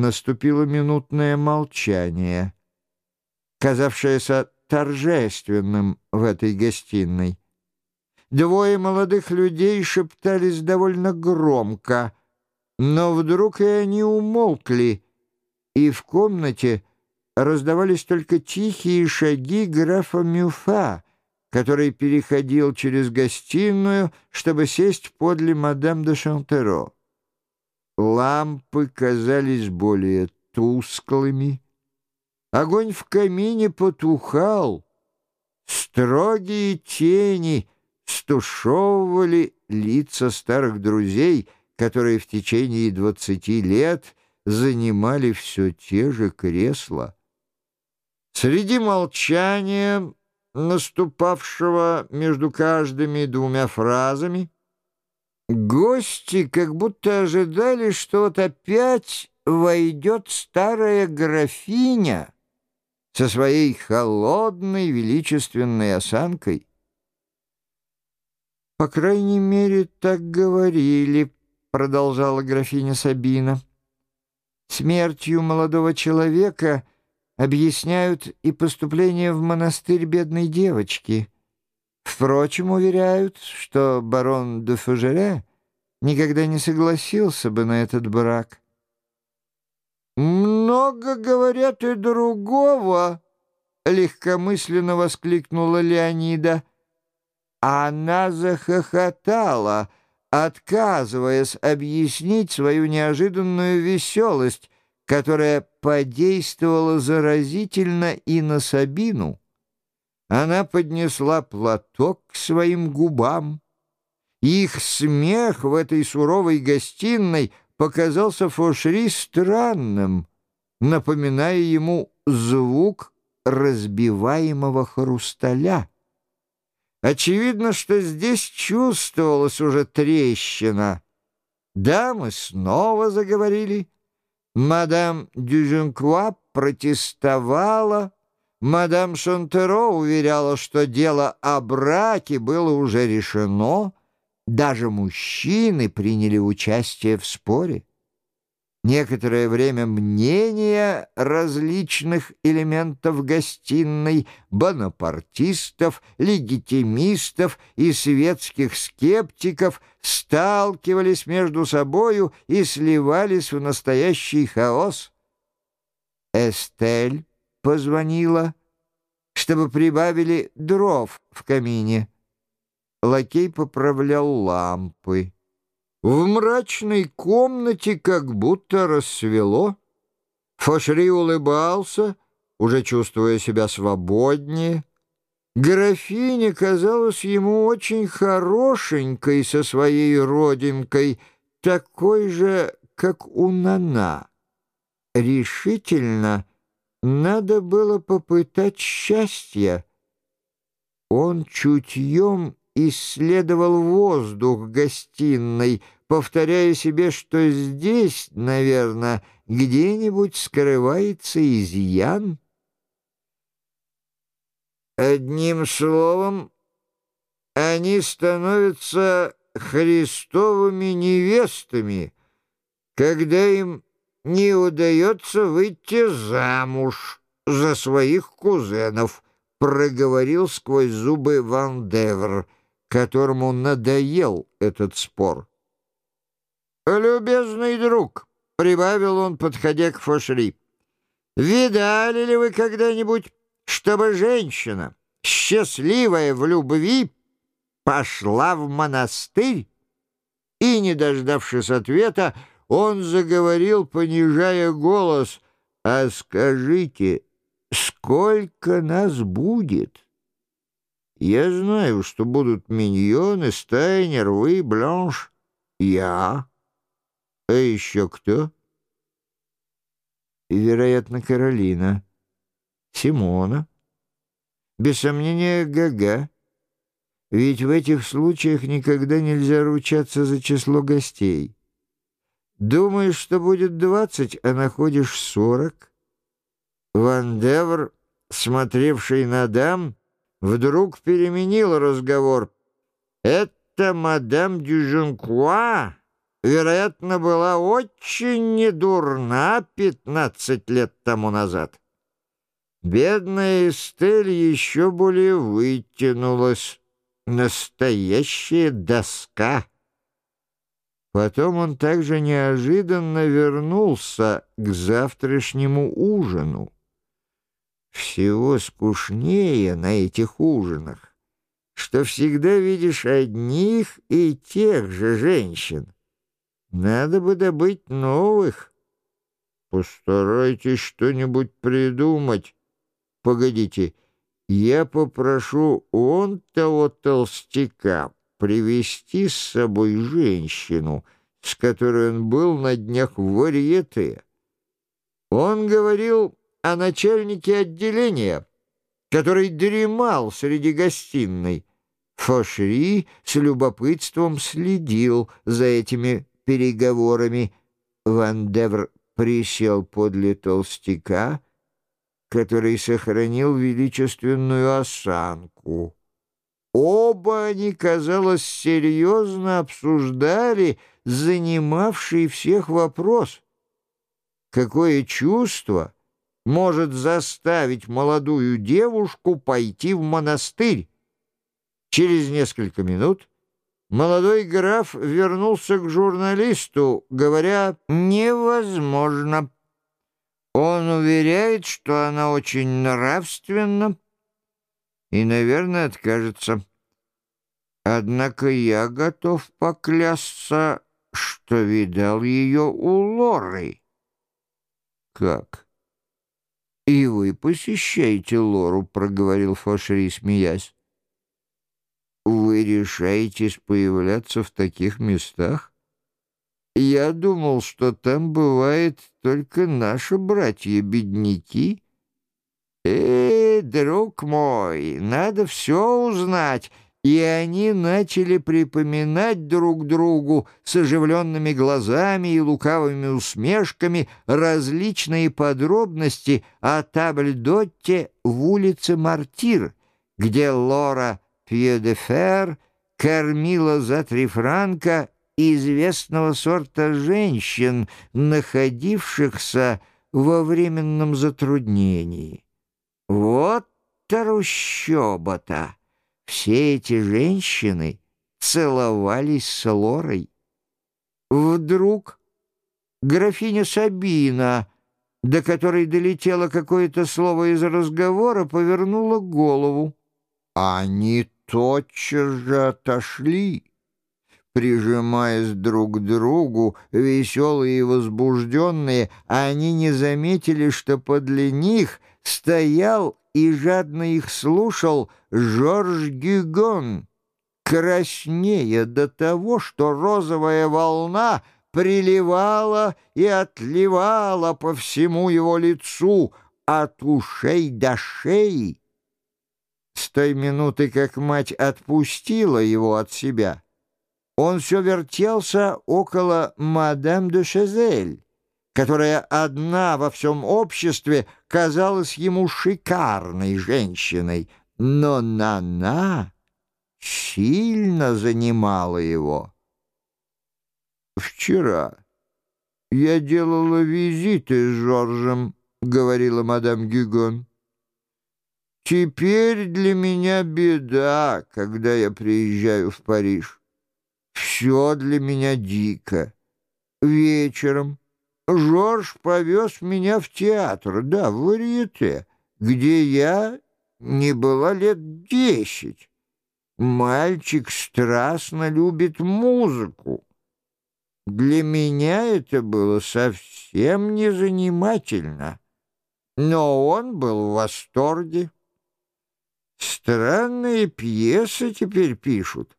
наступило минутное молчание, казавшееся торжественным в этой гостиной. Двое молодых людей шептались довольно громко, но вдруг и они умолкли, и в комнате раздавались только тихие шаги графа Мюфа, который переходил через гостиную, чтобы сесть подле мадам де Шантеро. Лампы казались более тусклыми, огонь в камине потухал, строгие тени стушевывали лица старых друзей, которые в течение двадцати лет занимали все те же кресла. Среди молчания, наступавшего между каждыми двумя фразами, гости как будто ожидали, что вот опять войдет старая графиня со своей холодной величественной осанкой. «По крайней мере, так говорили», — продолжала графиня Сабина. «Смертью молодого человека — объясняют и поступление в монастырь бедной девочки. Впрочем, уверяют, что барон де Фужере никогда не согласился бы на этот брак. «Много говорят и другого», — легкомысленно воскликнула Леонида. Она захохотала, отказываясь объяснить свою неожиданную веселость, которая подействовала заразительно и на Сабину. Она поднесла платок к своим губам. Их смех в этой суровой гостиной показался Фошри странным, напоминая ему звук разбиваемого хрусталя. Очевидно, что здесь чувствовалась уже трещина. Дамы снова заговорили — Мадам Дюженкуа протестовала. Мадам Шантеро уверяла, что дело о браке было уже решено. Даже мужчины приняли участие в споре. Некоторое время мнения различных элементов гостиной, бонапартистов, легитимистов и светских скептиков сталкивались между собою и сливались в настоящий хаос. Эстель позвонила, чтобы прибавили дров в камине. Лакей поправлял лампы. В мрачной комнате как будто рассвело. Фошри улыбался, уже чувствуя себя свободнее. Графиня казалась ему очень хорошенькой со своей родинкой, такой же, как у Нана. Решительно надо было попытать счастья. Он чутьем исследовал воздух гостиной, повторяя себе, что здесь, наверное, где-нибудь скрывается изъян. Одним словом, они становятся христовыми невестами, когда им не удается выйти замуж за своих кузенов, проговорил сквозь зубы Ван Девр — которому надоел этот спор. «Любезный друг», — прибавил он, подходя к Фошри, — «видали ли вы когда-нибудь, чтобы женщина, счастливая в любви, пошла в монастырь?» И, не дождавшись ответа, он заговорил, понижая голос, «А скажите, сколько нас будет?» Я знаю, что будут миньоны, Стайнер, вы, Бланш, я. А еще кто? Вероятно, Каролина. Симона. Без сомнения, Гага. Ведь в этих случаях никогда нельзя ручаться за число гостей. Думаешь, что будет двадцать, а находишь сорок? Ван Девр, смотревший на дам, вдруг переменил разговор. «Это мадам Дюженкуа, вероятно, была очень недурна пятнадцать лет тому назад. Бедная Эстель еще более вытянулась. Настоящая доска. Потом он также неожиданно вернулся к завтрашнему ужину. Всего скучнее на этих ужинах, что всегда видишь одних и тех же женщин. Надо бы добыть новых. Постарайтесь что-нибудь придумать. Погодите, я попрошу он того толстяка привести с собой женщину, с которой он был на днях в варьете. Он говорил о начальнике отделения, который дремал среди гостиной. Фошри с любопытством следил за этими переговорами. Ван Девр присел подле толстяка, который сохранил величественную осанку. Оба они, казалось, серьезно обсуждали занимавший всех вопрос. Какое чувство может заставить молодую девушку пойти в монастырь? Через несколько минут молодой граф вернулся к журналисту, говоря «невозможно». Он уверяет, что она очень нравственна и, наверное, откажется. Однако я готов поклясться, что видал ее у Лоры. Как? И вы посещаете Лору, проговорил Фошери, смеясь. Вы решаетесь появляться в таких местах? Я думал, что там бывает только наши братья-бедняки. Э, друг мой, надо все узнать. И они начали припоминать друг другу с оживленными глазами и лукавыми усмешками различные подробности о табльдотте в улице Мартир, где Лора Пьедефер кормила за три франка известного сорта женщин, находившихся во временном затруднении. Вот трущоба-то! Все эти женщины целовались с Лорой. Вдруг графиня Сабина, до которой долетело какое-то слово из разговора, повернула голову. Они тотчас же отошли, прижимаясь друг к другу, веселые и возбужденные, они не заметили, что подле них стоял и жадно их слушал Жорж Гюгон, краснея до того, что розовая волна приливала и отливала по всему его лицу от ушей до шеи. С той минуты, как мать отпустила его от себя, он все вертелся около мадам де Шезель, которая одна во всем обществе казалась ему шикарной женщиной, но Нана сильно занимала его. «Вчера я делала визиты с Жоржем», — говорила мадам Гюгон. «Теперь для меня беда, когда я приезжаю в Париж. Все для меня дико. Вечером Жорж повез меня в театр, да, в варьете, где я не была лет десять. Мальчик страстно любит музыку. Для меня это было совсем не занимательно, но он был в восторге. Странные пьесы теперь пишут.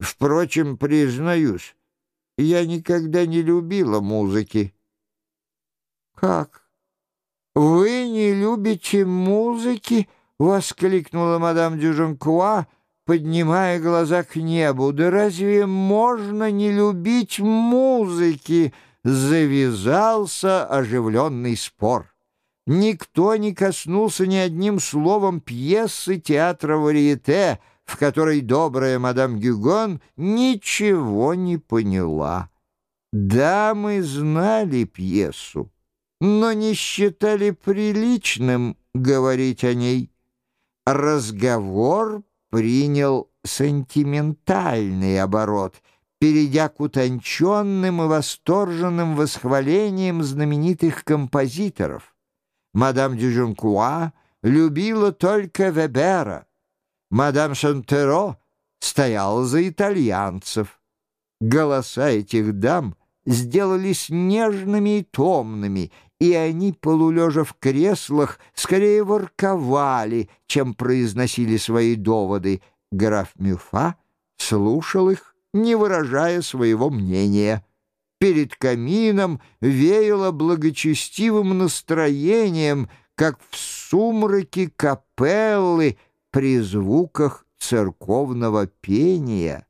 Впрочем, признаюсь, я никогда не любила музыки. «Как? Вы не любите музыки?» — воскликнула мадам Дюжанкуа, поднимая глаза к небу. «Да разве можно не любить музыки?» Завязался оживленный спор. Никто не коснулся ни одним словом пьесы театра «Варьете», в которой добрая мадам Гюгон ничего не поняла. Дамы знали пьесу, но не считали приличным говорить о ней. Разговор принял сентиментальный оборот, перейдя к утонченным и восторженным восхвалениям знаменитых композиторов. Мадам Дюжункуа любила только Вебера. Мадам Шантеро стояла за итальянцев. Голоса этих дам сделались нежными и томными, и они, полулежа в креслах, скорее ворковали, чем произносили свои доводы. Граф Мюфа слушал их, не выражая своего мнения. Перед камином веяло благочестивым настроением, как в сумраке капеллы при звуках церковного пения.